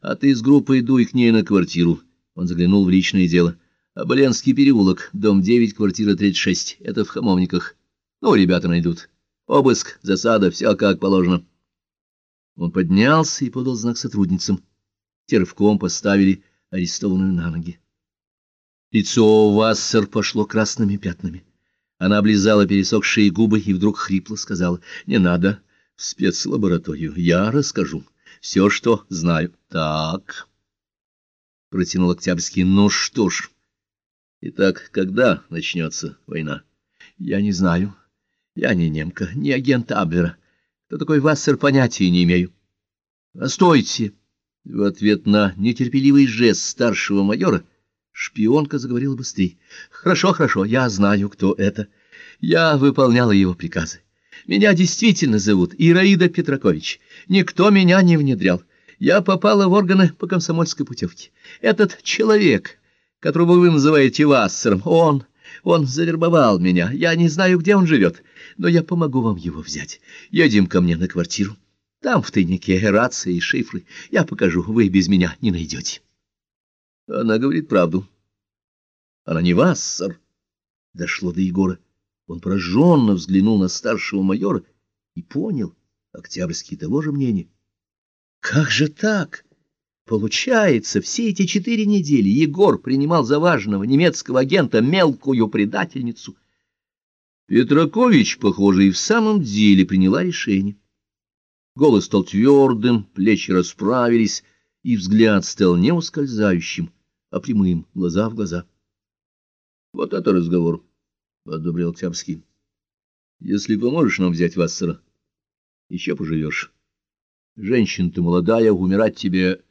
А ты с группой дуй к ней на квартиру. Он заглянул в личное дело. Оболенский переулок, дом 9, квартира 36. Это в Хамовниках. Ну, ребята найдут. Обыск, засада, все как положено. Он поднялся и подал знак сотрудницам. Те рывком поставили арестованную на ноги. Лицо Вассер пошло красными пятнами. Она облизала пересохшие губы и вдруг хрипло сказала, «Не надо в спецлабораторию, я расскажу все, что знаю». «Так», — протянул Октябрьский, «ну что ж, итак, когда начнется война?» «Я не знаю. Я не немка, не агент Абвера. Кто такой Вассер, понятия не имею». «Постойте!» В ответ на нетерпеливый жест старшего майора шпионка заговорила быстрее. «Хорошо, хорошо, я знаю, кто это. Я выполняла его приказы. Меня действительно зовут Ираида Петракович. Никто меня не внедрял. Я попала в органы по комсомольской путевке. Этот человек, которого вы называете Вассером, он... Он завербовал меня. Я не знаю, где он живет, но я помогу вам его взять. Едем ко мне на квартиру. Там в тайнике рации и шифры. Я покажу, вы без меня не найдете. Она говорит правду. Она не вас. Дошло до Егора. Он пораженно взглянул на старшего майора и понял, Октябрьский того же мнения. Как же так? Получается, все эти четыре недели Егор принимал за важного немецкого агента мелкую предательницу. Петракович, похоже, и в самом деле приняла решение. Голос стал твердым, плечи расправились, и взгляд стал не ускользающим, а прямым, глаза в глаза. — Вот это разговор, — одобрил Октябрьский. — Если поможешь нам взять Вассера, еще поживешь. Женщина ты молодая, умирать тебе...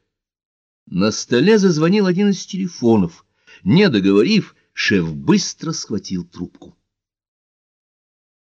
На столе зазвонил один из телефонов. Не договорив, шеф быстро схватил трубку.